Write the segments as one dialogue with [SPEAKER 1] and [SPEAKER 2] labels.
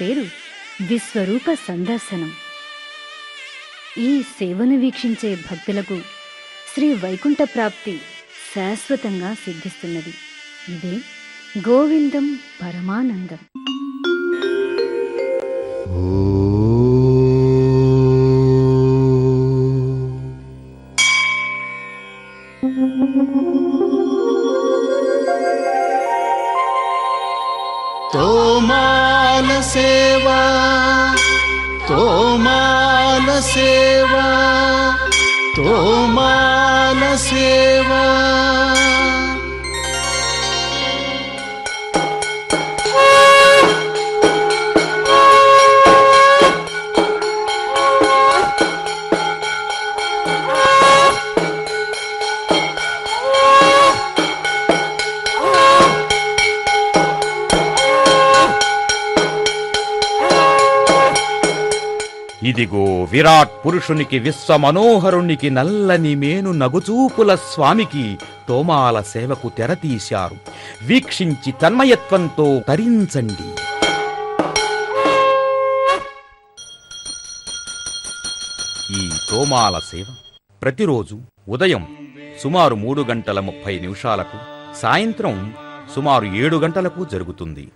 [SPEAKER 1] పేరు విశ్వరూప సందర్శనం. ఈ సేవను వీక్షించే భక్తులకు శ్రీ వైకుంఠ ప్రాప్తి శాశ్వతంగా సిద్ధిస్తున్నది. ఇదే గోవిందం పరమానందం.
[SPEAKER 2] सेवा तोमाल सेवा तोमाल सेवा।
[SPEAKER 3] ఇదిగో విరాట్ పురుషునికి విశ్వమనోహరునికి నల్లని మేను నగుచూపుల స్వామికి తోమాల సేవకు తెరతీశారు. వీక్షించి తన్మయత్వంతో తరించండి. ఈ తోమాల సేవ ప్రతిరోజు ఉదయం సుమారు మూడు గంటల ముప్పై నిమిషాలకు సాయంత్రం సుమారు ఏడు గంటలకు జరుగుతుంది.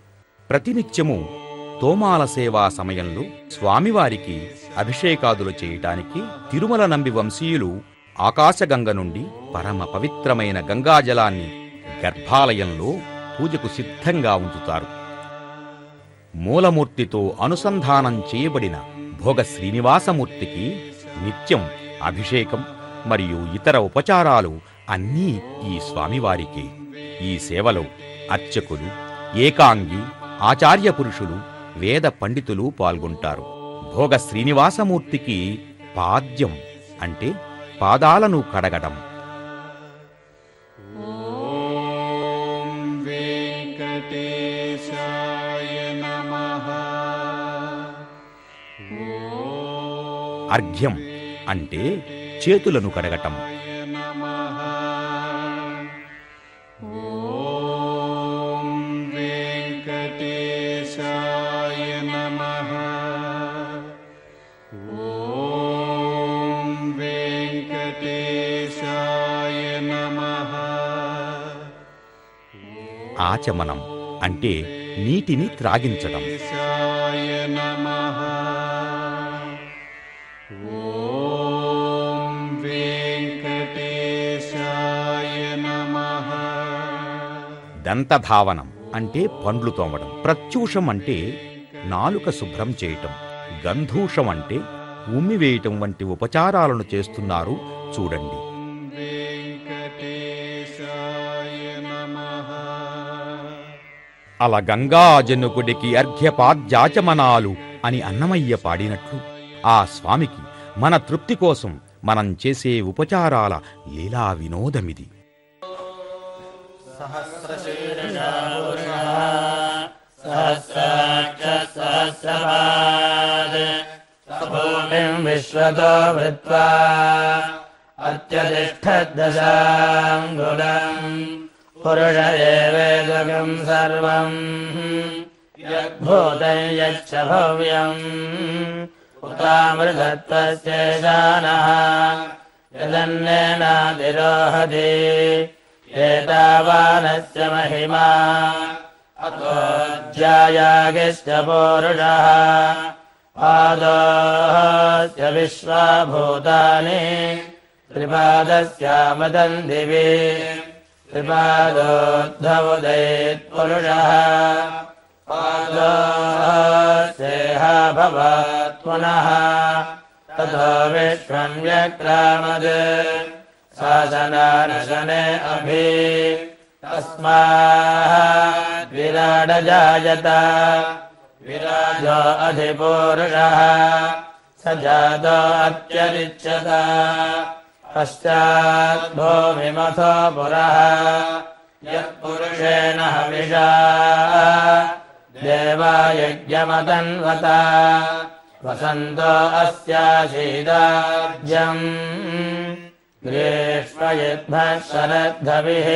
[SPEAKER 3] ప్రతినిత్యము తోమాల సేవా సమయంలో స్వామివారికి అభిషేకాదులు చేయటానికి తిరుమల నంబి వంశీయులు ఆకాశగంగ నుండి పరమ పవిత్రమైన గంగాజలాన్ని గర్భాలయంలో పూజకు సిద్ధంగా ఉంచుతారు. మూలమూర్తితో అనుసంధానం చేయబడిన భోగ శ్రీనివాసమూర్తికి నిత్యం అభిషేకం మరియు ఇతర ఉపచారాలు అన్నీ ఈ స్వామివారికి. ఈ సేవలో అర్చకులు ఏకాంగి ఆచార్య పురుషులు వేద పండితులు పాల్గొంటారు. భోగ శ్రీనివాసమూర్తికి పాద్యం అంటే పాదాలను కడగడం. అర్ఘ్యం అంటే చేతులను కడగటం. ఆచమనం అంటే నీటిని త్రాగించడం. దంతధావనం అంటే పండ్లు తోమడం. ప్రత్యూషం అంటే నాలుక శుభ్రం చేయటం. గంధూషం అంటే ఉమ్మివేయటం వంటి ఉపచారాలను చేస్తున్నారు. చూడండి. అల గంగాజనుకుడికి అర్ఘ్యపాద్యాచమనాలు అని అన్నమయ్య పాడినట్లు ఆ స్వామికి మన తృప్తి కోసం మనం చేసే ఉపచారాల లీలా వినోదమిది
[SPEAKER 4] విశ్వతో पुरुष एवेदकम् सर्वम्। यद्भूतम् यच्च भव्यम्। उता मृतत्वस्य एतावानस्य महिमा। अतोऽध्यायागिश्च ज्यायागश्च पौरुषः। पादो च विश्वा दिवे। त्रिपादोद्धवुदयेत्पुरुषः पादोश्चेह भवात् पुनः ततो विश्वम् व्यक्रामद् शासनानशने अभि तस्मात् विराडजायत विराजो अधिपूरुषः स जातो अत्यरिच्यत पश्चात् भूमिमथो पुरः यत्पुरुषेण हविषा। देवायज्ञमतन्वत वसन्तो अस्याशीदाज्यम् ग्रीष्मयुद्भः शरद्धभिः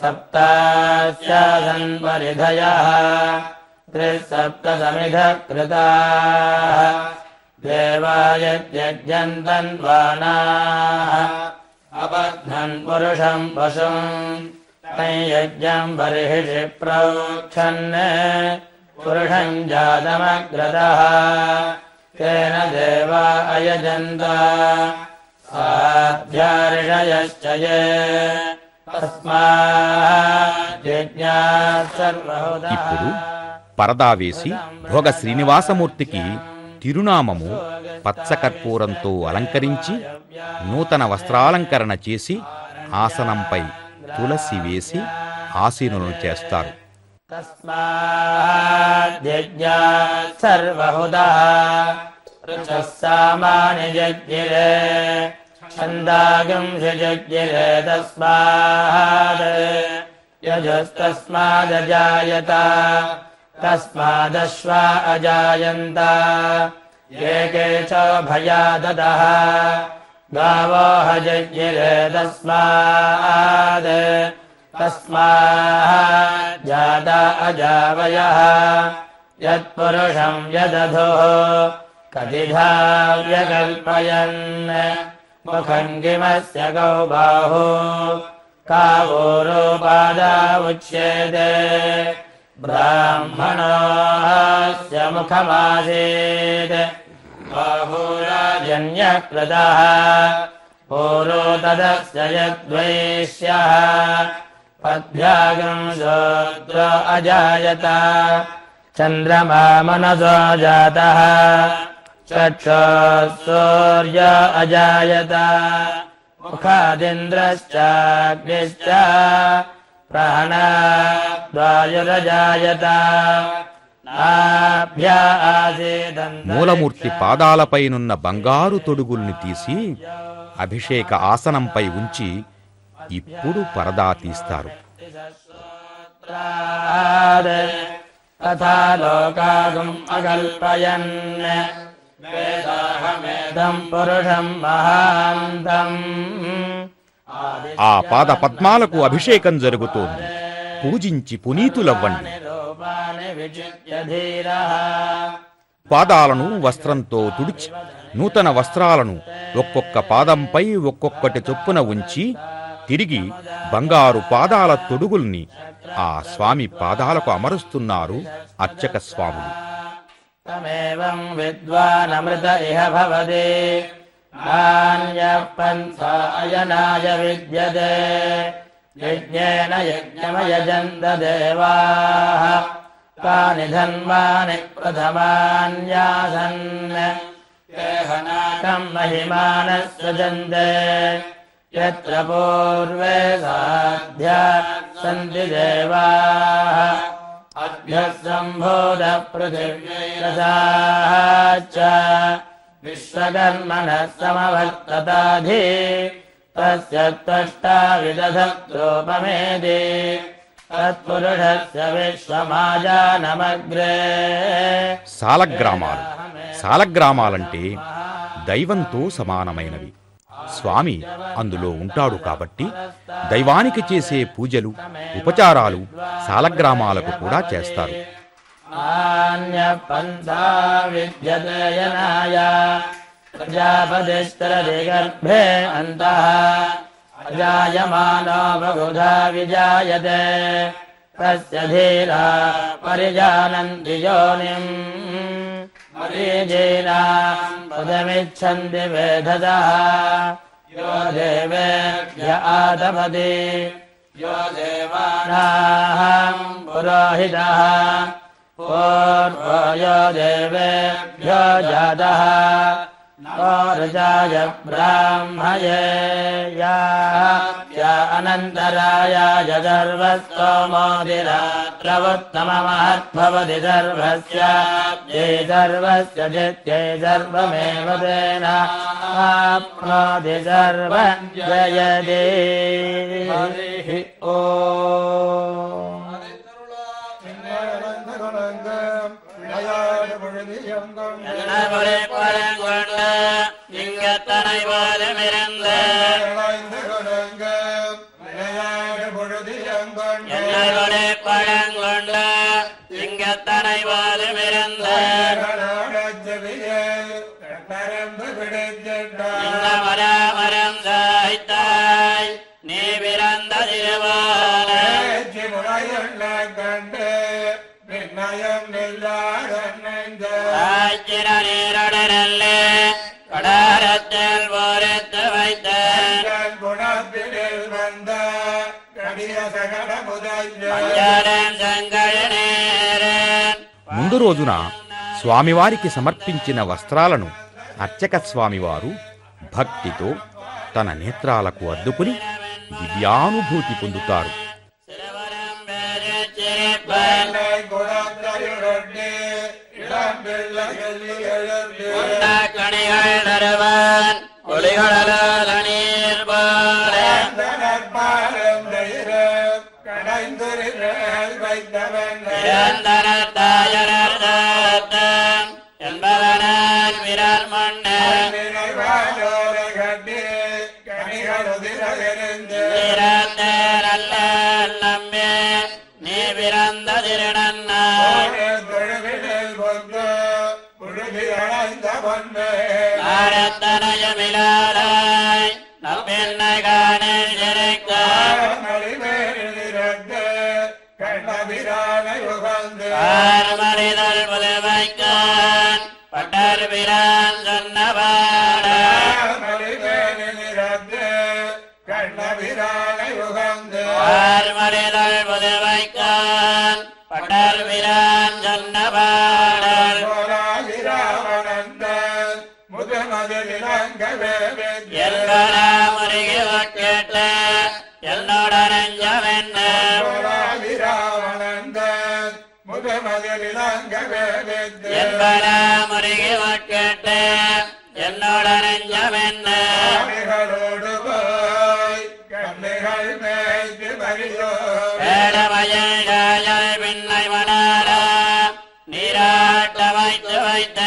[SPEAKER 4] सप्तास्यासन् परिधयः त्रिः सप्तसमिधः कृताः देवायत्यज्यन्तन्वानाः अपध्नन् पुरुषम् पशुम् यज्ञम् बर्हिषि प्रोक्षन् पुरुषम् जातमग्रतः तेन देवा अयजन्त साध्यार्षयश्च ये तस्माद्यज्ञात् सर्वहुतः
[SPEAKER 3] ఇప్పుడు పరదా వేసి భోగ శ్రీనివాసమూర్తికి తిరునామము పచ్చకర్పూరంతో అలంకరించి నూతన వస్త్రాలంకరణ చేసి ఆసనంపై తులసి వేసి ఆసీనులను చేస్తారు.
[SPEAKER 4] ఛందాగంసిజగ్గిరే తస్మాద్ तस्मादश्वा अजायन्ता। एके चो भयादः गावो हजज्ञिरे तस्माद् तस्माः जाता अजावयः। यत्पुरुषम् यदधुः। कतिधाव्यकल्पयन् मुखम् किमस्य गौ गौबाहो। कावो उच्येते ्राह्मणस्य मुखमादे जन्यः कृतः। पूरो तदस्य यद्वैष्यः। पद्भ्यागम् सोद्य अजायत। चन्द्रमा मनसो जातः। चक्षोर्य अजायत। मुखादिन्द्रश्चाग्निश्च ప్రాణాయురజాయత
[SPEAKER 3] మూలమూర్తి పాదాలపైనున్న బంగారు తొడుగుల్ని తీసి అభిషేక ఆసనంపై ఉంచి ఇప్పుడు పరదా తీస్తారు.
[SPEAKER 4] పురుషం మహాంతం.
[SPEAKER 3] ఆ పాద పద్మాలకు అభిషేకం జరుగుతోంది. పూజించి పునీతులవ్వండి. పాదాలను వస్త్రంతో తుడిచి నూతన వస్త్రాలను ఒక్కొక్క పాదంపై ఒక్కొక్కటి చొప్పున ఉంచి తిరిగి బంగారు పాదాల తొడుగుల్ని ఆ స్వామి పాదాలకు అమరుస్తున్నారు అర్చక స్వాములు
[SPEAKER 4] తమేవం విద్వానమృత ఇహ భవదే. नान्यः पन्था अयनाय विद्यते। यज्ञेन यज्ञमयजन्त देवाः तानि धन्वानि प्रथमान्यासन्। देहनाकम् महिमानः सृजन्ते यत्र पूर्वे साध्या सन्ति देवाः अभ्यः सम्भूतपृथिव्यैरसाः च विश्वकर्मणः समवर्तताधि तस्य त्वष्टा विदधत्रोपमेदि तत्पुरुषस्य विश्वमाजानमग्रे
[SPEAKER 3] సాలగ్రామాలు సాలగ్రామాలంటే దైవంతో సమానమైనవి స్వామి అందులో ఉంటాడు కాబట్టి దైవానికి చేసే పూజలు ఉపచారాలు సాలగ్రామాలకు కూడా చేస్తారు
[SPEAKER 4] नान्यपन्था विद्यते यनाय प्रजापतिस्तरति गर्भे अन्तः अजायमानो बहुधा विजायते तस्य धीरा परिजानन्ति योनिम्। मरीचीनाम् पदमिच्छन्ति वेधतः यो देवेभ्य आतपति यो देवानाहम् पुरोहितः पूर्वो यो देवेभ्यो जातः ऋजाय ब्राह्मये या अनन्तरायाय सर्वस्तोमोदिरात्रवुत्तममहद्भवति सर्वस्य ये सर्वस्य चित्यै सर्वमेव तेन आप्नोति सर्व जयति। ओ
[SPEAKER 5] என்னவளை பழங்கொண்ட இங்கத்தனை போலமிருந்த என்னவளை பழங்கொண்ட இங்கத்தனை போதுமிருந்த
[SPEAKER 2] பின்னயம் இல்லாத நெஞ்ச
[SPEAKER 5] ஆச்சிர நீருடனல்லே கடாரத்தில் பொறுத்து வைத்தேன்
[SPEAKER 2] குணப்பிடில் வந்த கடிய சகட முதல்
[SPEAKER 5] மஞ்சளன் செங்கழ நேரன்
[SPEAKER 3] ముందు రోజున స్వామివారికి సమర్పించిన వస్త్రాలను అర్చక స్వామివారు భక్తితో తన నేత్రాలకు అద్దుకుని దివ్యానుభూతి పొందుతారు
[SPEAKER 5] ஒளிகளல நீர் தாயரர் தாத்தம் என்பவனால் விரல் ஆரத்தனயமிலாராய் நம்பென்னை காணில் இருக்க ஆர்மறிதல் புதுமைக்கான் பட்டர் பிரான் சொன்னபாட என்பனா முருகி கேட்ட என்னோட நெஞ்சமென்ன? என்பனா முருகி கேட்ட என்னோட நெஞ்சமென்ன பின்னை மணாரா நீராட்ட வைத்து வைத்த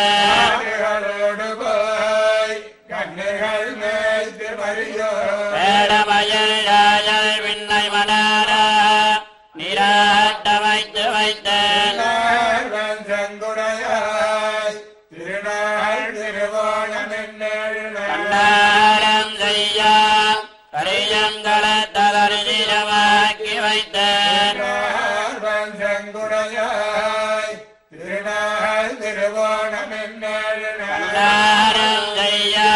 [SPEAKER 2] திருவோணமென்னேழு
[SPEAKER 5] கண்ணாரம் செய்யா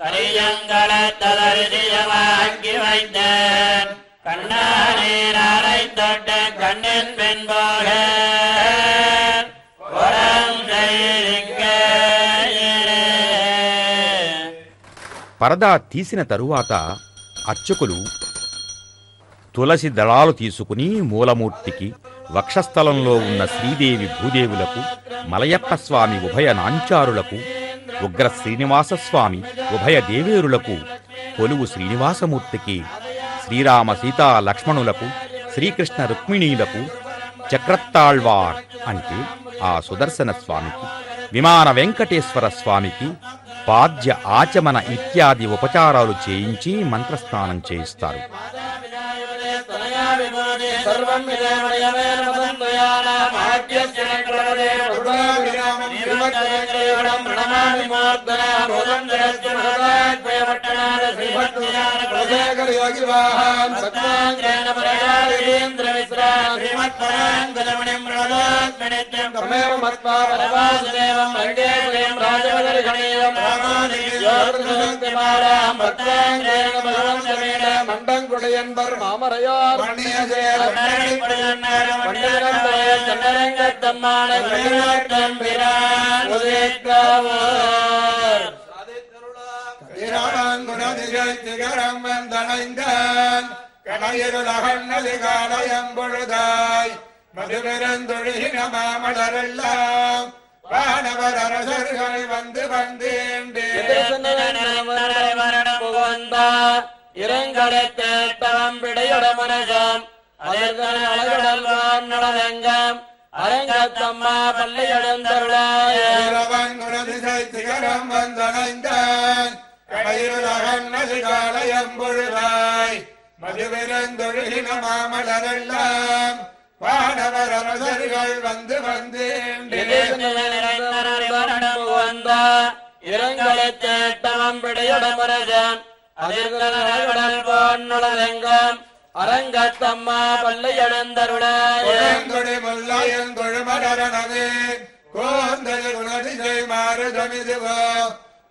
[SPEAKER 5] கரியங்கள தளர்ஜிரமாக்கி வைத்த கண்ணானேரை தொட்டு கண்ணின் பின்போக புறம் செய்திருக்க
[SPEAKER 3] పరదా తీసిన తరువాత అర్చకులు తులసి దళాలు తీసుకుని మూలమూర్తికి వక్షస్థలంలో ఉన్న శ్రీదేవి భూదేవులకు మలయప్ప స్వామి ఉభయ నాంచారులకు ఉగ్ర శ్రీనివాసస్వామి ఉభయ దేవేరులకు కొలువు శ్రీనివాసమూర్తికి శ్రీరామ సీతా లక్ష్మణులకు శ్రీకృష్ణ రుక్మిణీలకు చక్రత్తాళ్వార్ అంటే ఆ సుదర్శన స్వామికి విమాన వెంకటేశ్వర స్వామికి పాద్య ఆచమన ఇత్యాది ఉపచారాలు చేయించి మంత్రస్నానం చేయిస్తారు.
[SPEAKER 5] त्वनया विभूते सर्वम् विदेवणयमेन मदन्वयानामाद्यस्य नक्रवदे ृणमामिमार्दना भूतम् जगस्य महदाद्वयपट्टणादश्रीभक्तिजानप्रजयकरयोगिवाहान् सत्ताङ्ग्रेण परयावीन्द्रमिश्रा श्रीमत्पराङ्गजमणिम् रणदात्मनित्यम् तमेव
[SPEAKER 6] मत्वा परवासुदेवम् वर्गेन्द्रियम् राजवदर्शनीयम्
[SPEAKER 5] रामादि
[SPEAKER 7] மண்டங்குடையன்பர் மாமரையார்.
[SPEAKER 2] திகரம் வந்தணைந்தான் கடையிருளகண்ணது காலயம்பொழுதாய் மதுபெருந்தொழுகின மாமலரெல்லாம் வானவர் அரசர்கள் வந்து வந்தேண்டே.
[SPEAKER 4] இரங்கடத்தேட்டவம் பிடையுட மனசம். அதற்கான அழகடல்வான் நடலங்கம் அரங்கத்தம்மா பள்ளி எழுந்தருளாய
[SPEAKER 2] திகரம் வந்தணைந்தான் கடையிருளகண்ணது காலயம்பொழுதாய் மதுபெருந்தொழுகின மாமலரெல்லாம். வானவர் அரசர்கள் வந்து வந்தேண்டே.
[SPEAKER 5] இரங்கலை தேட்டவம் பிடியுடமுரஜன் அதிர்கடல் போன்னுளதெங்கம் அரங்கத்தம்மா பள்ளி
[SPEAKER 2] முல்லையன் கொழுமடரணவே கோந்தது குணதிசை மாறு தமிதுவோ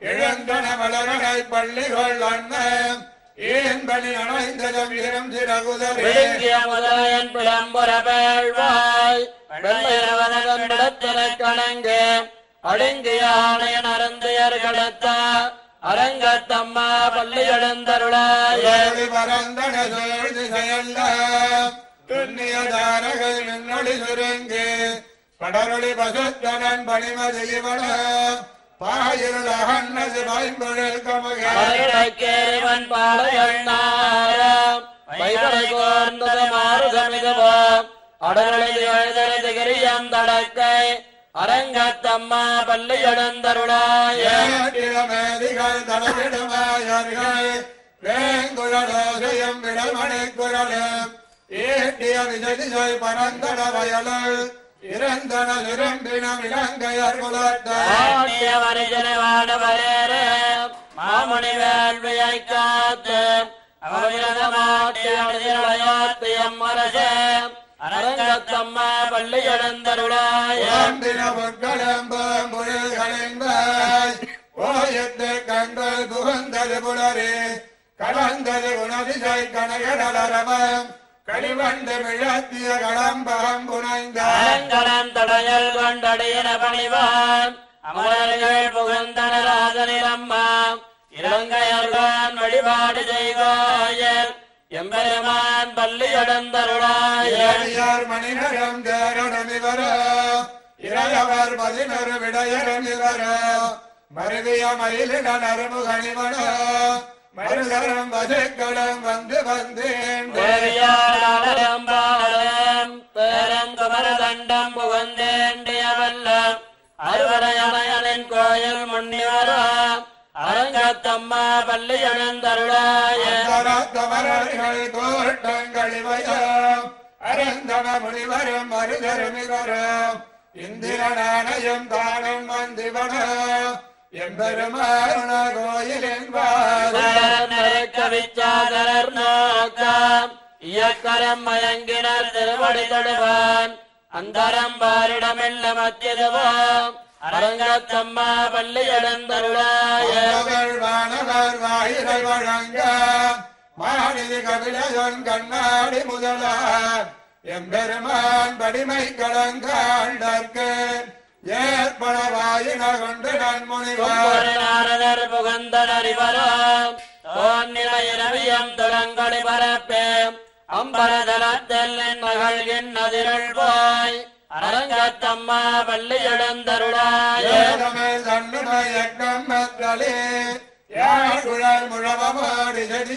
[SPEAKER 2] இழந்தன மலரனை பள்ளிகள் அண்ணன் ஏன் பணி அணைந்ததும் இரும் சிறகுதலே.
[SPEAKER 5] விழுங்கிய முதலையன் பிளம்புற பேழ்வாய் வெள்ளையவனதன் விடத்தின கணங்கு அடங்கிய ஆணையன் அருந்தையர் கடத்த அரங்கத்தம்மா பள்ளி எழுந்தருளாய
[SPEAKER 2] ஏழு பரந்தன சோழ் திசையெல்லாம் துண்ணிய தாரகை மின்னொளி சுருங்கு. படரொளி பசுத்தனன் பணிமதிவன பாயிருள் அகன்னது பைம்பொழில் கமக.
[SPEAKER 5] மதுரைக்கேரிவன் பாளையண்ணாரம் வைகரை கோர்ந்தது மாறுதமிதுவோம் அடரொளி எழுதரது கிரியம் தடக்கை. அரங்கத்தம்மா பள்ளி எழுந்தருளாய.
[SPEAKER 2] தடவிடுமாயர்கள். வேங்குழலோசையும் விடமணி குரலும் ஈட்டிய விஜதிசை பரந்தட வயலுள் இறந்தன நிரம்பினம் இலங்கையர் குலத்தார்
[SPEAKER 5] ஆட்டிய மாமணி வேள்வியை காத்து அவவிரதமாட்டி அரங்கத்தம்மா பள்ளி எழுந்தருளாய
[SPEAKER 2] உடம்பின ஓயத்து கண்கள் புகுந்தது புலரே கடந்தது உணதிசை கனகடலரவம் களிவண்டு மிழத்திய களம்பகம் புனைந்தார்
[SPEAKER 5] அலங்கலம் தடையல் கொண்டடியன பணிவான் அமரர்கள் புகுந்தனராதனில் அம்மா இலங்கையர்தான் வழிபாடு செய்வாயர். எம்பெருமான் பள்ளி எழுந்தருளாய
[SPEAKER 2] ஏழியார் மணிநரம் தேரடம் இவரோ. இளையவர் பதினொரு விடையரும் இவரோ. மருவிய மயிலிட நறுமுகணிவனோ மருதரம் வசுக்களும் வந்து வந்தேன்.
[SPEAKER 5] பேரங்குமரதண்டம் புகந்தேண்டியவல்லம் அறுவரையணையனின் கோயில் முன்னிவரா. அரங்கத்தம்மா பள்ளி
[SPEAKER 2] தமரர்கள் கோட்டங்கள் இவையோ அரந்தம முனிவரும் மருதரும் இவரோ இந்திரனானையும் தானும் வந்திவனோ எம்பெருமான வாசல்
[SPEAKER 5] கவிச்சாதரர் நோக்கம் இயக்கரம் மயங்கினர் திருவடி தொடுவான். அந்தரம் பாரிடமெல்ல மத்தியதுவோம். அரங்கத்தம்மா பள்ளி எழுந்தருளாய
[SPEAKER 2] வானவர் வானவர் வாயிலை வழங்க. மாநிதி கபிலயன் கண்ணாடி முதலார். எம்பெருமான் படிமை கலங்காண்டற்கு ஏற்பட வாயின கொண்டு நன்முனிவார்
[SPEAKER 5] நாரதர் புகந்தனர் இவரும் தோன்னிலையிரவியம் துலங்கொடி பரப்பேம் அம்பரதலத்தில் மகள்கின் அதிரள் போய் அரங்கத்தம்மா பள்ளி எழுந்தருளாய
[SPEAKER 2] முழவமாடி செடி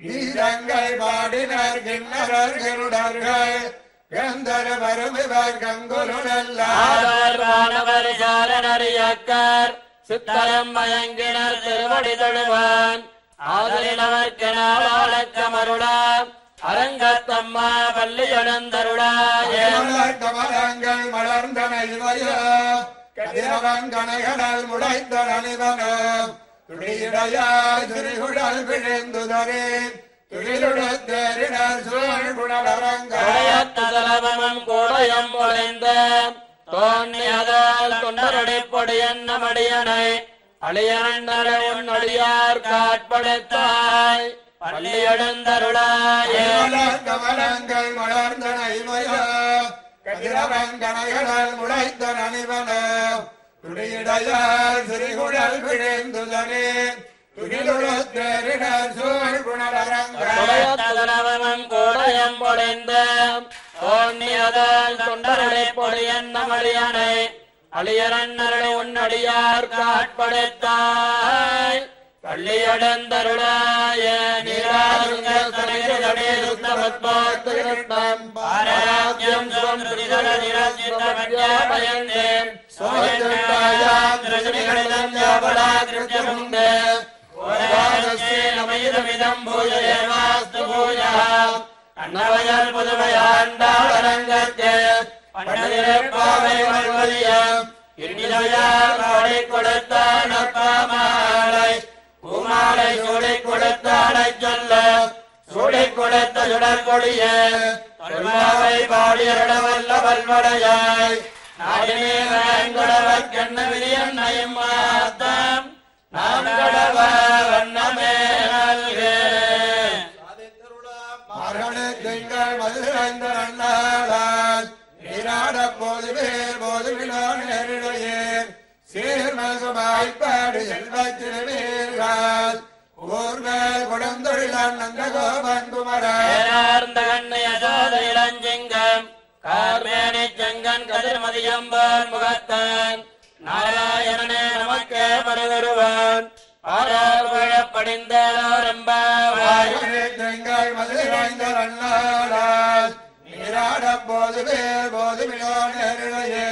[SPEAKER 2] வீரங்கள் பாடினர் கிண்ணறர் கருடர்கள். கந்தர வருமிவர் கங்குலுடெல்லாம்
[SPEAKER 5] ஆவர் வானவர் சாரணர் இயக்கர் சித்தரம் மயங்கினர் திருவடி தொழுவான். ஆதரினவர்க்கு நாளாளக்கமருளாம் அரங்கத்தம்மா பள்ளி
[SPEAKER 2] கமலங்கள் மலர்ந்தன இவையோ கதிரவன் கனைகடல் முளைத்த நனிவனோ துளியிடையாய் துரிகுடல் விழுந்துதரே. துளிருடத்தேரினர் சூழ் குடலரங்க
[SPEAKER 5] உடையத்தலவமும் கூடயம் பொழிந்த தோன்னியதால் அடியார் காட்படுத்தாய். பள்ளி
[SPEAKER 2] கமலங்கள் முளைத்த துகிலுடத்தேரினர் சூழ் குணலரங்க
[SPEAKER 5] உடையத்தலவமும் கூடயம் பொழிந்த தோன்னியதால் தொண்டரடி பொடியன்ன மடியனை அழியரண்ணரடி சரீரதடே சுத்தமத்மாத்து கிருஷ்ணம் பாராஜ்யம் சுவம் அன்னவயல் புதுமையாண்டாள் அரங்கத்தே பண்டதிருப்பாவை வல்வதியம் இன்னிலையார் கொடுத்தான் அப்பாமாலை பூமாலை சூடி கொடுத்தாளை சொல்ல சூடி கொடுத்த சுடர் தொல்மாவை பாடியருடவல்ல வல்வடையாய் விரியன்னையும் மாத்தம் நாம் கடவ வண்ணமே நல்கே
[SPEAKER 2] நந்த கோபன்
[SPEAKER 5] கண்ணை இளஞ்செங்கம் கார்மேனி செங்கன் கதிர்மதியம்பன் முகத்தான் நாராயணனே நமக்கே பருகருவான் ஆரார் விழப்படிந்தோரம்பாவாய்
[SPEAKER 2] மார்கழி திங்கள் மதுரைந்த நன்னாளால் நீராட போது பேர் போது விழா நேரிடையே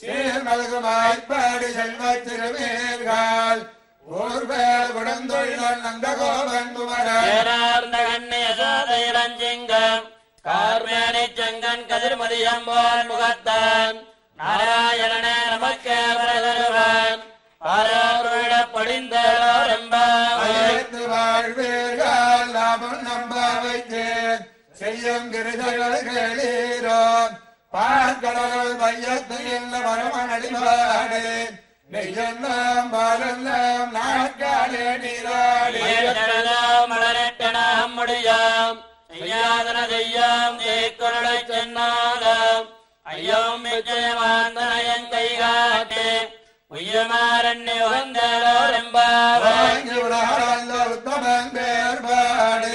[SPEAKER 2] சீர்மகுமாய்ப்பாடு செல்வத் திருவீர்கள் ஊர்வேல் கொடுந்தொழிலான் நந்த கோபன் குமரன்.
[SPEAKER 5] பேரார்ந்த கண்ணை யசோத இளஞ்செங்கம். கார்மேனி செங்கன் கதிர்மதியம்பன் முகத்தான். நாராயணனே நமக்கே பருகருவான் ஆரார் விழப்படிந்தோரம்பாவாய்
[SPEAKER 2] அழைத்து வாழ்வீர்கள் லாபம் நம்ப வைத்தேன் செய்யும் கிருதகள் கேளீரோ. பார்க்கடல் மையத்தில் வரமணிவாடு நெய்யெல்லாம் பாலெல்லாம் நாட்காலே நீராடி.
[SPEAKER 5] மலரட்டனாம் முடியாம். செய்யாதன செய்யாம் தேக்குரலை சென்னாதாம். ஐயம் நிச்சயமாந்தனயன் கைகாட்டே உய்யமாரண்ணி உகந்தோரெம்பாவாய்
[SPEAKER 2] வாங்கி உலகளந்த உத்தமன் பேர்பாடு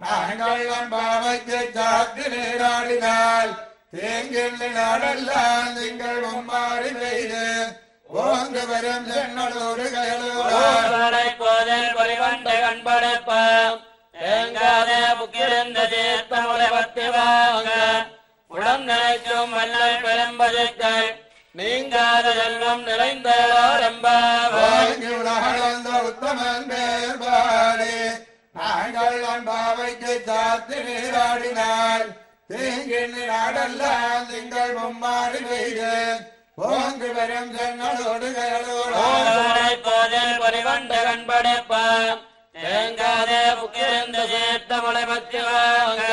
[SPEAKER 2] நாங்கள் பாவைக்கு சாத்து நீராடினால் தேங்கில் நாடெல்லாம் நீங்கள் மும்மாறி பெய்து. ஓங்கு வரும் சென்னலோடு கையலூரா
[SPEAKER 5] போதல் பொறிவண்டை கண்படைப்பாம். தேங்காதே புக்கிருந்த தீர்த்தமுலை பத்தி வாங்க உடம் நினைக்கும் வல்லல் பெரும்பதுக்கள் நீங்காத செல்வம்
[SPEAKER 2] உலகளந்த உத்தமன் பேர்பாடு. நாங்கள் பாவைக்கு சாத்து நீராடினால் தேங்கில் நாடெல்லாம் நீங்கள் மும்மாறி பெய்து. ஓங்கு வரும்
[SPEAKER 5] ஓர்வரை போதல் பொறிவண்ட கண்படைப்பாம் தேங்காதே புக்கிருந்த தீர்த்தமுலை பத்தி வாங்க.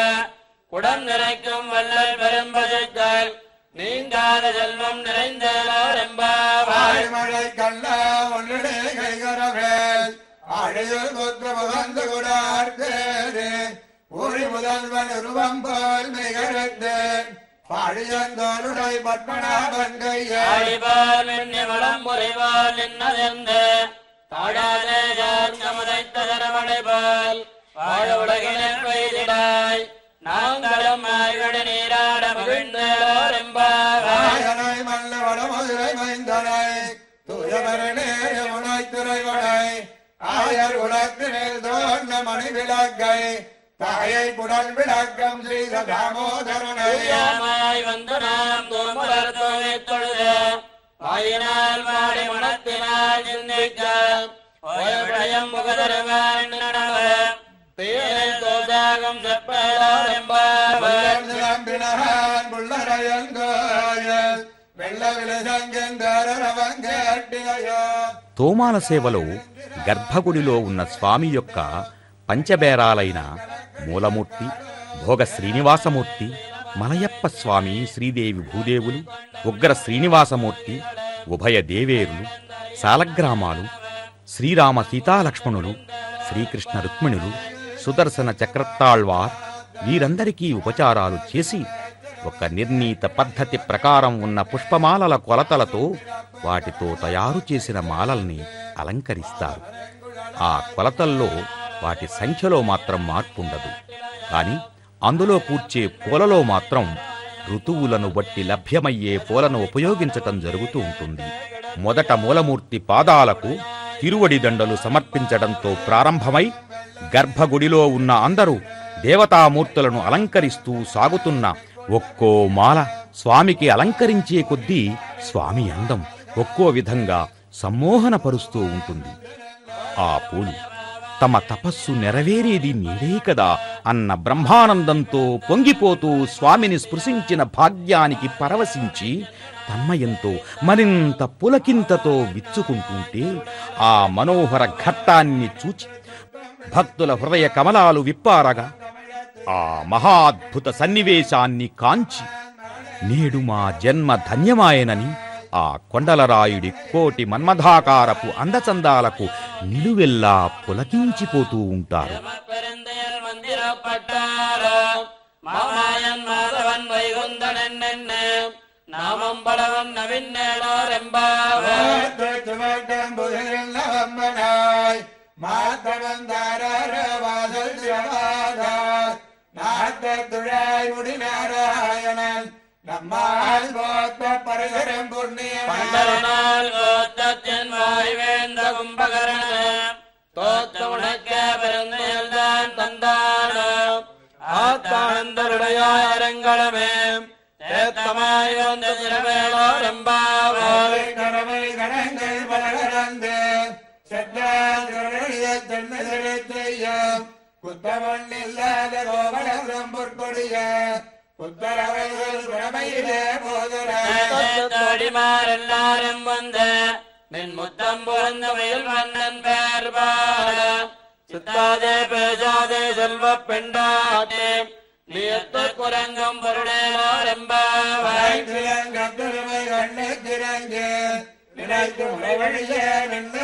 [SPEAKER 5] உடம் நிறைக்கும் வல்லல் பெரும்பதுக்கள் நீங்காத செல்வம் நிறைந்தோரெம்பாவாய்
[SPEAKER 2] மழை கண்ணா ஒன்றிலே கைகரவேல் அழையில் கொத்து முகந்து குடார்த்தேரு ஊழி முதல்வன் உருவம் போல் மிகரத்து பாழியந்தோருடை பத்மநாபன் கையாய்
[SPEAKER 5] ஆழிபால் மின்னி வளம் முறைவால் என்னதென்று தரமடைபால் வாழ உலகினர் பெய்திடாய். நாங்களும் மார்கழி நீராட மகிழ்ந்தோரெம்பாவாய்
[SPEAKER 2] ஆயனை மல்ல வடமதுரை மைந்தனை தூயவரனே யமுனை துறைவனை ஆயர் உலத்தினில் தோன்ற மணி விளக்கை தாயை புடல் விளக்கம் செய்த தாமோதரனை.
[SPEAKER 5] ஐயாமாய் வந்து நாம் தோமலர் தோவை தொழுது வாயினால் வாடி மனத்தினால் சிந்திக்க. முகதருவான் நடவ தீரில் தோதாகம் செப்பலோரெம்பாவாய்
[SPEAKER 2] நம்பினான் புள்ளரையன் கோயில் வெள்ள விலசங்கென்றவங்கேட்டினையோ
[SPEAKER 3] తోమాల సేవలో గర్భగుడిలో ఉన్న స్వామి యొక్క పంచబేరాలైన మూలమూర్తి భోగ శ్రీనివాసమూర్తి మలయప్ప స్వామి శ్రీదేవి భూదేవులు ఉగ్ర శ్రీనివాసమూర్తి ఉభయ దేవేరులు సాలగ్రామాలు శ్రీరామ సీతాలక్ష్మణులు శ్రీకృష్ణ రుక్మిణులు సుదర్శన చక్రత్తాళ్వార్ వీరందరికీ ఉపచారాలు చేసి ఒక నిర్ణీత పద్ధతి ప్రకారం ఉన్న పుష్పమాలల కొలతలతో వాటితో తయారు చేసిన మాలల్ని అలంకరిస్తారు. ఆ కొలతల్లో వాటి సంఖ్యలో మాత్రం మార్పుండదు. కాని అందులో కూర్చే పూలలో మాత్రం ఋతువులను బట్టి లభ్యమయ్యే పూలను ఉపయోగించటం జరుగుతూ ఉంటుంది. మొదట మూలమూర్తి పాదాలకు తిరువడి దండలు సమర్పించడంతో ప్రారంభమై గర్భగుడిలో ఉన్న అందరూ దేవతామూర్తులను అలంకరిస్తూ సాగుతున్న ఒక్కో మాల స్వామికి అలంకరించే కొద్దీ స్వామి అందం ఒక్కో విధంగా సమ్మోహనపరుస్తూ ఉంటుంది. ఆ పూలి తమ తపస్సు నెరవేరేది నీడే కదా అన్న బ్రహ్మానందంతో పొంగిపోతూ స్వామిని స్పృశించిన భాగ్యానికి పరవశించి తన్మయంతో మరింత పులకింతతో విచ్చుకుంటుంటే ఆ మనోహర ఘట్టాన్ని చూచి భక్తుల హృదయ కమలాలు విప్పారగా ఆ మహాద్భుత సన్నివేశాన్ని కాంచి నేడు మా జన్మ ధన్యమాయనని ఆ కొండలరాయుడి కోటి మన్మధాకారపు అందచందాలకు నిలువెల్లా పులకించిపోతూ ఉంటారు
[SPEAKER 5] பெருந்தையல் மந்திரப்பட்டாரோ மாமாயன் மாதவன் வைகுந்தன் என்ன நாமம் பலவன் நவின்னேடோ ரெம்பாவோ ாய்
[SPEAKER 2] மாத்தவந்தாரவாதல் சிவவாதார் நாத்தத்துழாய் முடிநாராயணன். நம்மால் போத்த பரிகரம் புண்ணியம்
[SPEAKER 5] பண்டரனால் கோத்தத்தின் வாய்வேந்த கும்பகரண தோத்த உனக்க பெருந்தையல் தான் தந்தானோ. ஆத்தானந்தருடையாய் அரங்களமே தேத்தமாய் வந்த சிறவேளோ ரெம்பாவோ
[SPEAKER 2] கடமை கடங்கள் குத்தமண் இல்லாத கோபலம் பொற்கொடிய குத்தரவைகள் குணமையிலே போதுராய்
[SPEAKER 5] தோடிமாரெல்லாரும் வந்து நின் முத்தம் பொருந்த மயில் மன்னன் பேர் பாட சித்தாதே பேசாதே செல்வ பெண்டாதே நீயத்து குரங்கும் பொருளேலோ ரெம்பாவாய்
[SPEAKER 2] கட்டுரிமை கண்ணு திறங்கு நினைத்து முறைவழியே நின்று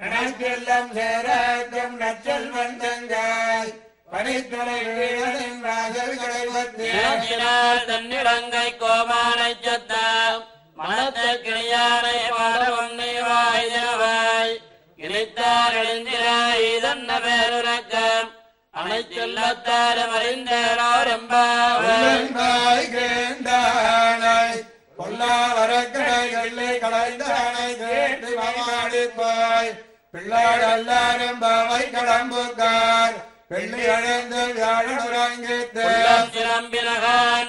[SPEAKER 2] நினைக்கெல்லாம் சேராக்கும் நச்சல் வந்தங்காய் பனித்துறை வீரனின் வாசல்களை பற்றி
[SPEAKER 5] இறங்கினால் தன்னிடங்கை கோமானை சத்த மனத்தை கிளியானை பாடவும் நீ வாய் தினவாய் இணைத்தார் எழுந்திராய் இதன்ன பேருறக்கம் அனைத்தெல்லத்தாரும்
[SPEAKER 2] உள்ளங்காய் கேண்டானை பொல்லாவரக்கடைகளை கலைந்தானை கேட்டு மாடிப்பாய் பிள்ளாள் எல்லாரும் பாவை கடம்புக்கார். வெள்ளி அடைந்து வியாழன்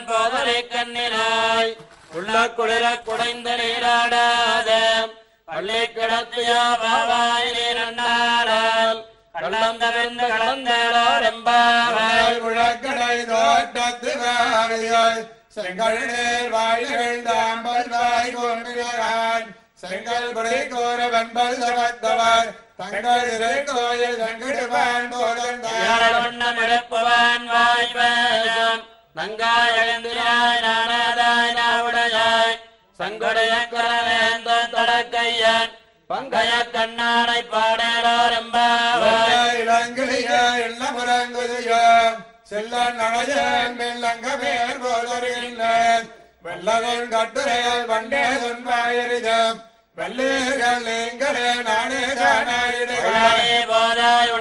[SPEAKER 5] போதலை கண்ணினாய். உள்ள குளிர குடைந்து நீராடாத. பள்ளி கிடத்தியா பாவாய் நீர் அண்ணாடால் கள்ளம் தவிர்ந்து கலந்தேடோ ரெம்பாவாய்
[SPEAKER 2] முழக்கடை தோட்டத்து வாரியாய் செங்கல் நேர் வாயில்கள் தாம்பல் வாய் கொண்டான் செங்கல் குடை கோர வெண்பல் சமத்தவர் தங்கள் இறை கோயில் தங்கிடுவான் போதந்தார்
[SPEAKER 5] வண்ணம் எடுப்பவான் வாய் வேஷம் நங்காய் எழுந்திராய் நானாதாய் நாவுடையாய். சங்குடைய குரவேந்த தடக்கையன். பங்கைய கண்ணானை பாடேடோ ரெம்பாவாய்
[SPEAKER 2] இளங்கிலிய இல்லமுறங்குதியோ செல்ல வெள்ளங்க மேல் போதறிகின்றேன் வெள்ளவன் கட்டுரையால் வண்டே துன்பாயிருதம் வெள்ளேகள் நீங்களே நானே
[SPEAKER 5] போதாய்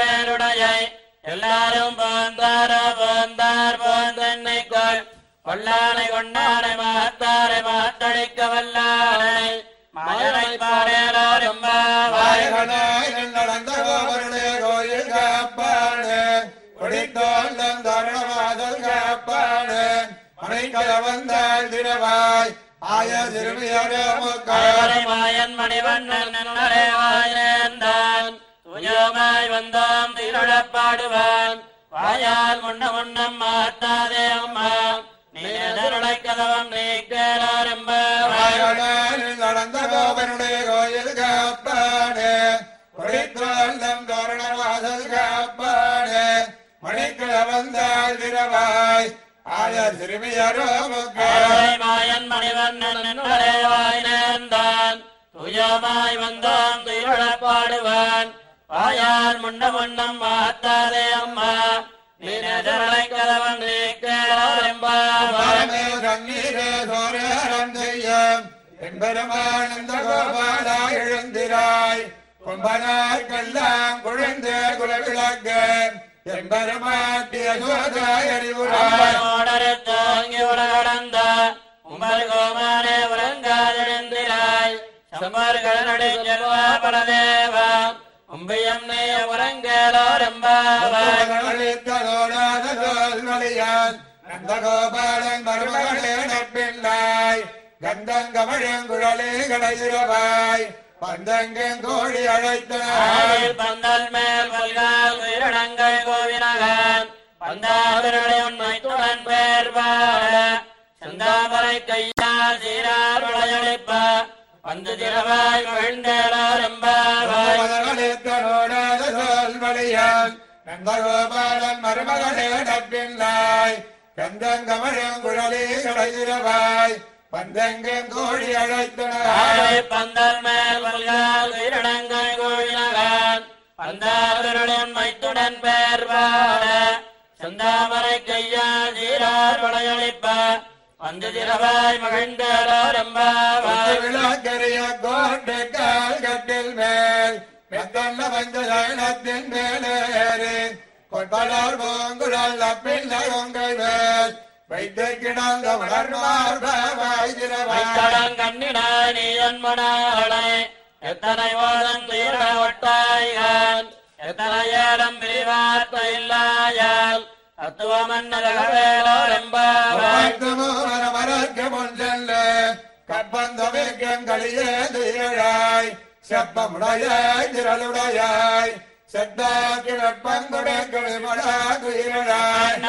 [SPEAKER 5] வேறுடையை எல்லாரும் போந்தாரோ போந்தார் போந்தென்னை கொள். கொல்லானை கொண்டானை மாத்தாரை மாத்தடிக்க வல்லானை. மாயனை பாடேரோ ரெம்பாவாய்
[SPEAKER 2] நடந்த கோவருடைய கோயில் காப்பாடு குடித்தோல்லம் தருணமாதல் காப்பாடு மனைக்கல வந்தால் திரவாய் ஆய திரும்பியரோ முக்கால்
[SPEAKER 5] மணிவண்ணன் துயோமாய் வந்தோம் திருழப்பாடுவான் வாயால் முன்ன முன்னம் மாட்டாதே அம்மா நீ எதருளை கதவம் நீ கேளாரம்பாவாய்
[SPEAKER 2] வாய்களால் நடந்த கோவனுடைய கோயில் காப்பாடு குடித்தோல்லம் தருணமாதல் காப்பாடு மணிக்கல வந்தால் திரவாய் ஆய திரும்பியரோ முக்கால்
[SPEAKER 5] கயவரை மாயன் மணிவண்ணன் நன்னரே வாயேந்தான் துயோமாய் வந்தோம் திருழப்பாடுவான் வாயால் முன்ன முன்னம் மாட்டாதே அம்மா நீ எதருளை
[SPEAKER 2] கண்ணீரே சோரேரம் என்பெருமானந்த கோபாலா எழுந்திராய் கொம்பனார்க்கெல்லாம் குழந்த குலவிளக்கு என்பெருமாட்டிய சோதாய்
[SPEAKER 5] உலகடந்த உம்பர் கோமானே உறங்காதிருந்திராய் சம்பர்கள் நடு பரதேவா ரெம்பாவாய்
[SPEAKER 2] அளித்ததோடாத சொல்வழியால் நந்த கோபாலன் மருமகளே நப்பிள்ளாய் கந்தங்கமழங்குழலே கடையிறவாய் பந்தங்கும் கோழி அழைத்தனர்
[SPEAKER 5] ஆயில் பந்தல் மேல் பல்கால் உயிரினங்கள் கோவினகன். பந்தாவிரலை உண்மைத்துடன் பேர் பாட செந்தாமரை கையால் சீரார் விளையளிப்ப வந்து திரவாய் மகிழ்ந்தேளார் எம்பாவாய்
[SPEAKER 2] மதகளித்தனோடாத சொல்வழியால் நந்தகோபாலன் மருமகளே நப்பின்னாய் கந்தங்கமழம் குழலி கடைதிரவாய் பந்தங்கும் கோழி அழைத்தனர்
[SPEAKER 5] ஆயில் பந்தல் மேல் பல்கால் உயிரினங்கள் கோவினகன் பந்தாவிரலை உண்மைத்துடன் பேர் பாட. செந்தாமரை கையால் சீரார் விளையளிப்ப வந்து திரவாய் மகிழ்ந்தேளார் எம்பாவாய்
[SPEAKER 2] விளக்கரிய கோட்டை கால் கட்டில் மேல் மெத்தன்ன வந்த சயனத்தின் மேலேறி கொட்பலார் பூங்குழல் அப்பிள்ளை உங்கள் மேல் வைத்து கிடந்த வளர்மார் பாவாய்
[SPEAKER 5] வைத்தடம் கண்ணினாய் நீ என்மனாளை எத்தனை ஓதம் தீர ஒட்டாய்கான் எத்தனை ஏலம் பிரிவார்த்த இல்லாயால் தத்துவமன்னதகவேலோர் எம்பாவாய்
[SPEAKER 2] மரமரக்கு முன் செல்ல கப்பந்தமிழ்க்கம் களியே துயிராய் செப்பமுடையாய் திரளுடையாய்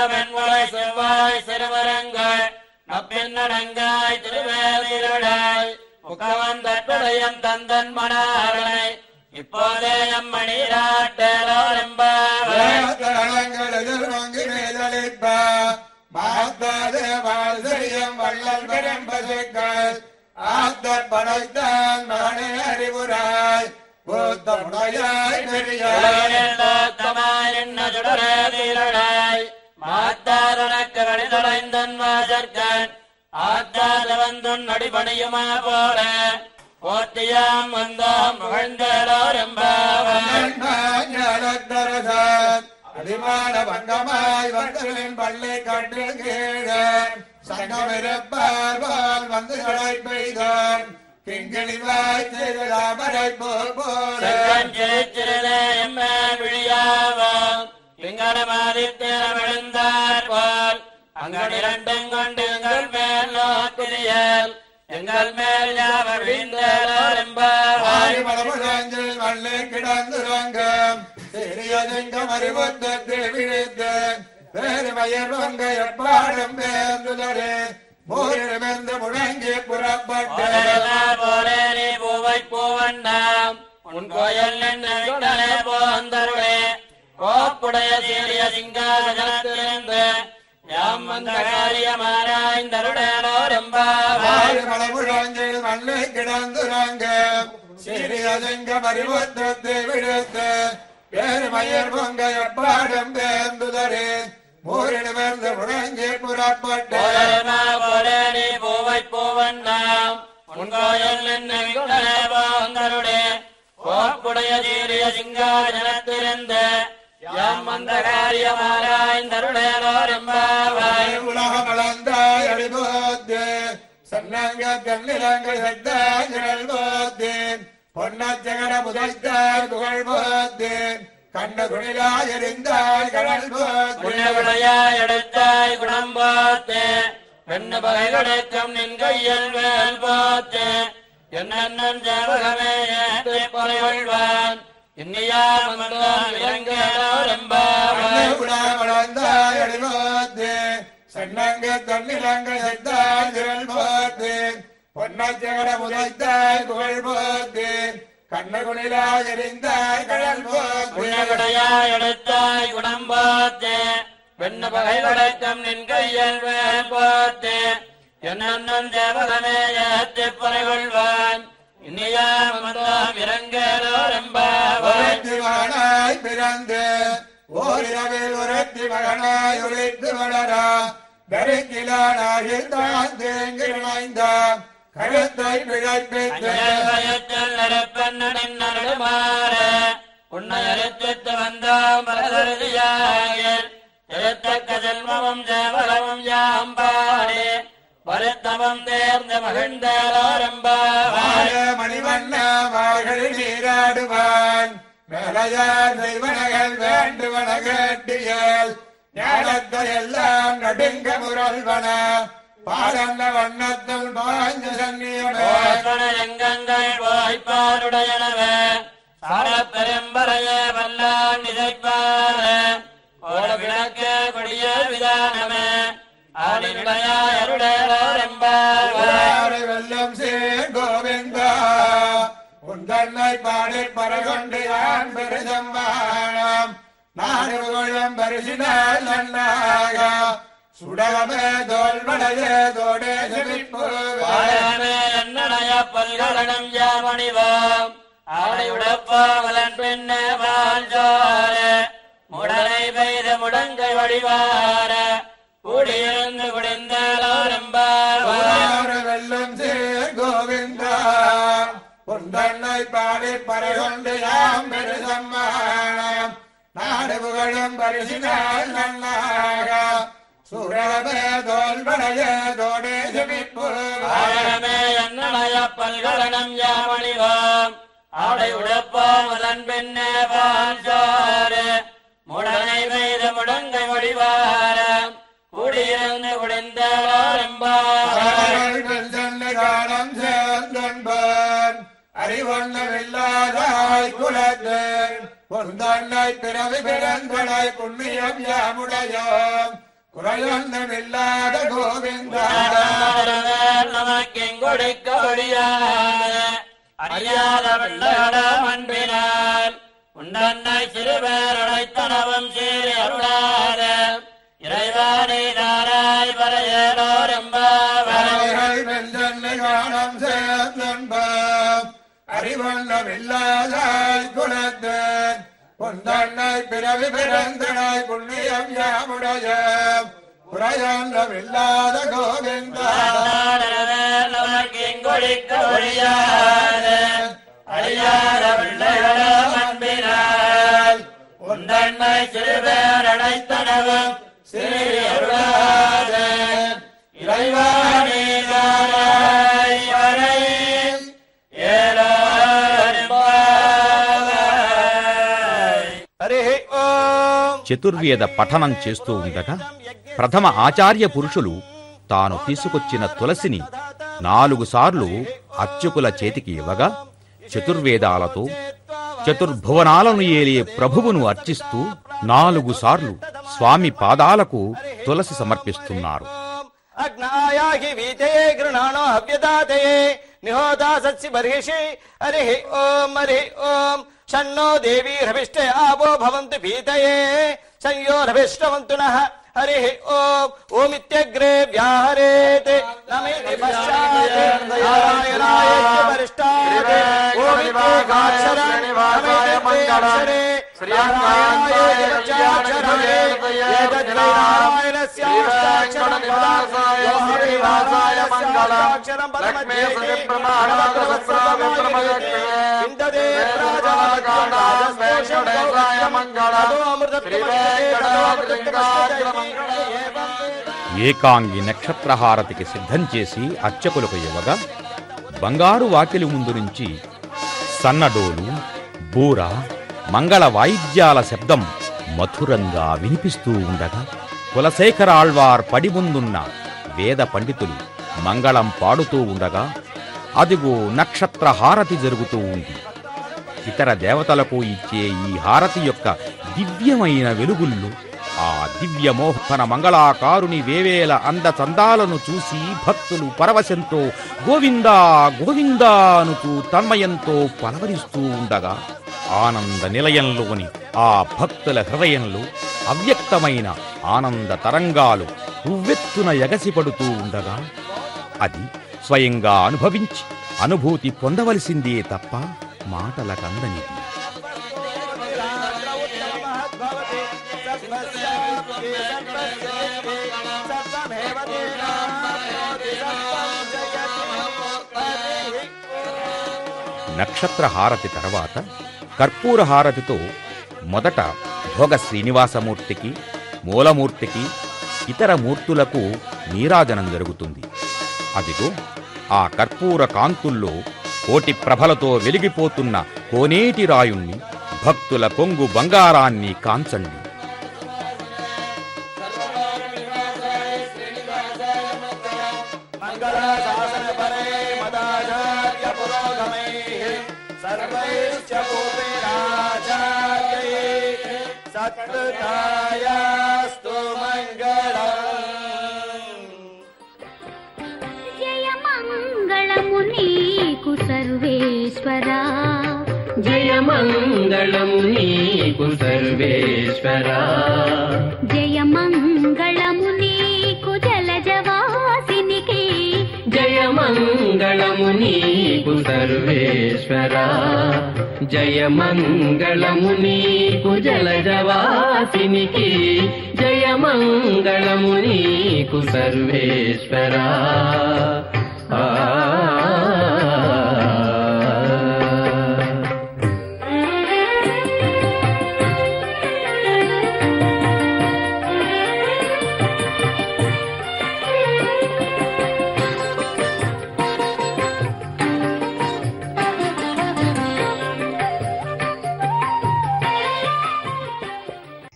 [SPEAKER 5] வெண்முளை செவ்வாய் சிறுவரங்கள் நப்பின்னடங்காய் திருவேதிரடாய் முகவந்தட்டுடையம் தந்தன் மணாளை இப்போதே எம்மணிராட்டேலோர் எம்பாவாய்
[SPEAKER 2] தளங்கள் எதிர்வங்கி மேலளிப்ப. மாத்தாதே வாழ்தரியம் வள்ளல் பெரும்பசுக்கள் ஆத்த படைத்தான் மகனே அறிவுராய் பூத்தமுடையாய் பெரியாய்
[SPEAKER 5] மாத்தாரனக்கு வழிதொலைந்தன் வாசற்கண் வந்துன் அடிபணியுமா போல. போத்தியாம் வந்தோம்
[SPEAKER 2] ஞானத்தரசான் அடிமான வங்கமாய் வந்தலின் பள்ளி கட்டு கீழே சங்கமிருப்பார் வந்து கடை பெய்தான். கிங்கிணிவாய் திருதாமரை போல் போல
[SPEAKER 5] செங்கஞ்சிரிச்சிறிதே எம்மே விழியாவாம் பிங்களமாதித்தேன விழுந்தார் போல். அங்கள் இரண்டும் கொண்டு எங்கள் மேல் நோக்கிரியல் எங்கள் மேல் யாவர் வீழ்ந்தோர் எம்பாவாய்
[SPEAKER 2] ஆய் மலமுழஞ்சில் வள்ளி கிடந்துறங்கம் சிறியதெங்கம் அறிவுத்தத்தில் விழித்து வேறு மயர் வங்க எப்பாடும் வேந்துதரே மூரிடமென்று முழங்கி புறப்பட்டு
[SPEAKER 5] நீ பூவை பூவண்டாம் உன் கோயில் நின்று போந்தருளே. கோப்புடைய சீரிய சிங்காசனத்திலிருந்து யாம் வந்த காரியமாராய்ந்தருடேலோர் எம்பாவாய்
[SPEAKER 2] ஆய் மலமுழஞ்சில் வள்ளி கிடந்துறங்கம் சிறியதெங்கம் அறிவுத்தத்தில் விழித்து வேறு மயர் வங்க எப்பாடும் வேந்துதரே மூரிடமென்று முழங்கி புறப்பட்டு.
[SPEAKER 5] பூவை பூவண்டாம் உன் கோயில் நின்று யாம் வந்த காரியமாராய்ந்தருடேலோர் எம்பாவாய்
[SPEAKER 2] உலகம் அளந்தாய் அடிபோத்து சன்னங்க கண்ணிலங்கள் சத்தாஞ்சல் போத்து பொன்னச்சகர புதைத்தாய் புகழ் போத்து கண்ண குணிலாய் எரிந்தாய் கடல் போத்து
[SPEAKER 5] குணவிளையாய் எடுத்தாய் குணம் பார்த்து பெண்ணு பகை கிடைக்கும் நின் கையில் வேல் பார்த்து என்னென்னும் ஜாபகமே ஏற்றி
[SPEAKER 2] சன்னங்க கண்ணிலங்கள் சத்தாஞ்சல் போத்து. பொன்னச்சகர புதைத்தாய் புகழ் போத்து. கண்ண குணிலாய் எரிந்தாய் கடல் போத்து.
[SPEAKER 5] குணவிளையாய் எடுத்தாய் குணம் பார்த்து பெண்ணு பகை கிடைக்கும் நின் கையில் வேல் பார்த்து என்னென்னும் ஜாபகமே ஏற்றி பொறைகொள்வான்.
[SPEAKER 2] மகனாய் பிறந்து ஓரிரவில் ஒருத்தி மகனாய் உழைத்து வளரா கருக்கிலானாகில் தான் தேங்கி இணைந்தான் கழுத்தை பிழைப்பித்து
[SPEAKER 5] உன்னை அறுத்தித்து வந்தோம் பரதருதியாயில் திருத்தக்க செல்வமும் ஜெவலமும் யாம் பாடி வருத்தமும் தேர்ந்து மகிழ்ந்தோரம்பாவாய்
[SPEAKER 2] மணிவண்ண வாழ்களில் நீராடுவான் மேலையார் தெய்வனகள் வேண்டுவன கேட்டியல். ஞானத்தை எல்லாம் நடுங்க முரல்வன. பாடந்த வண்ணத்தில் பாய்ந்த சன்னியமே
[SPEAKER 5] எங்கங்கள் போய் மொழிப்பாருடையனவே சாரப் பெரும்பறையே வல்லான் இசைப்பாரே கோல விளக்கே கொடிய விதானமே.
[SPEAKER 2] வெல்லம் சேர் கோவிந்தா உன் தன்னை பாடி பரகொண்டு யான் பெருசம்மானம் நாடுகுளம் பரிசினால் நன்னாக சுடகமே தோல்வடையே தோடே செவிப்போவாய்
[SPEAKER 5] பாடமே என்னடைய பல்கலனம் யாமணிவாம். ஆடை உடப்பாவலன் பெண்ணே வாழ்ந்தோரே முடனை பெய்த முடங்கை வடிவார கூடியிருந்து குடிந்தாலோரெம்பாவாய்
[SPEAKER 2] ஆறு வெல்லம் சேர் கோவிந்தா. உன் தன்னை பாடி பரகொண்டு யாம் பெருசம்மானம். நாடு புகழும் பரிசினால் நன்னாக. சுடகமே தோல்வடையே தோடே
[SPEAKER 5] ஆடமே என்னடைய பல்கலனம் யாமணிவாம். ஆடை உடப்பாவலன் பெண்ணே வாழ்ந்தோரே முடனை பெய்த முடங்கை கூடியிருந்து குடிந்தாலோரெம்பாவாய்
[SPEAKER 2] காலம் சேர்ந்தன்பன் அறிவொன்னமில்லாதாய் குலத்தேன். பொந்தன்னை பிறவி பிறந்தனை புண்ணியம் யாமுடையோம். குறையொன்னமில்லாத கோவிந்தா.
[SPEAKER 5] நமக்கெங்கொடுக்க ஒழியாத அறியாத வெள்ளடம் அன்பினால். உண்டன்னை சிறுபேர் அழைத்தனவும் சீரி அருளாத. இறைவானை தாராய் வரையலோரெம்பாவாய்
[SPEAKER 2] அவைகள் வெஞ்சன்னை காலம் சேர்ந்தன்பன் அறிவொன்னமில்லாதாய் குலத்தேன். பொந்தன்னை பிறவி பிறந்தனை புண்ணியம் யாமுடையோம் குறையொன்னமில்லாத கோவிந்தா.
[SPEAKER 5] நமக்கெங்கொழிக்க ஒழியாத. அறியாத வெள்ளடம் அன்பினால். உண்டன்னை சிறுபேர்
[SPEAKER 3] చతుర్వేద పఠనం చేస్తూ ఉండగా ప్రథమ ఆచార్య పురుషులు తాను తీసుకొచ్చిన తులసిని నాలుగు సార్లు అర్చకుల చేతికి ఇవ్వగా చతుర్వేదాలతో చతుర్భువనాలను ఏలే ప్రభువును అర్చిస్తూ నాలుగు సార్లు స్వామి పాదాలకు తులసి సమర్పిస్తున్నారు.
[SPEAKER 7] అగ్నాయాహి వీతయే గృణాణో హవ్యదాతయే. నిహోదా సత్సి బర్హిషి. హరి ఓం హరి ఓం. షన్నో దేవీరభిష్ట ఆవో భవంతు భీతయే. సంయోరభిష్టవంతు हरिः ओम ओम् इत्यग्रे व्याहरेत् नमिति पश्चात् नारायणाय वरिष्ठात् ओमित्यक्षरे नारायणाय चाक्षरे एतद्वैनारायणस्याक्षरनिवासाय मङ्गलाक्षरं परमते मङ्गलाय मङ्गला अमृतत्रिवेङ्कटाग्रमङ्गल
[SPEAKER 3] ఏకాంగి నక్షత్రహారతికి సిద్ధం చేసి అర్చకులకు ఇవ్వగా బంగారు వాకిలి ముందు నుంచి సన్నడోలు బూర మంగళ వాయిద్యాల శబ్దం మధురంగా వినిపిస్తూ ఉండగా కులశేఖర ఆళ్వార్ పడి ముందున్న వేద పండితులు మంగళం పాడుతూ ఉండగా అదిగో నక్షత్ర హారతి జరుగుతూ ఉంది. ఇతర దేవతలకు ఇచ్చే ఈ హారతి యొక్క దివ్యమైన వెలుగుల్లో ఆ దివ్యమోహన మంగళాకారుని వేవేల అంద చందాలను చూసి భక్తులు పరవశంతో గోవిందా గోవిందా అనుతూ తన్మయంతో పలవరిస్తూ ఉండగా ఆనంద నిలయంలోని ఆ భక్తుల హృదయంలో అవ్యక్తమైన ఆనంద తరంగాలు ఉవ్వెత్తున ఎగసిపడుతూ ఉండగా అది స్వయంగా అనుభవించి అనుభూతి పొందవలసిందే తప్ప మాటలకందనిది. నక్షత్ర హారతి తర్వాత కర్పూర హారతితో మొదట భోగ శ్రీనివాసమూర్తికి మూలమూర్తికి ఇతర మూర్తులకు నీరాజనం జరుగుతుంది. అదిగో ఆ కర్పూర కాంతుల్లో కోటి ప్రభలతో వెలిగిపోతున్న కోనేటి రాయుణ్ణి భక్తుల కొంగు బంగారాన్ని కాంచండి.
[SPEAKER 7] सत्कृतायास्तु मङ्गलम्
[SPEAKER 8] जयमङ्गलमुनीकु सर्वेश्वरा जयमङ्गलमुनीकु सर्वेश्वरा
[SPEAKER 9] जयमङ्गल మంగళము నీకు సర్వేశ్వర. జయ మంగళము నీకు జలజవాసినికి. జయ మంగళము నీకు సర్వేశ్వరా. ఆ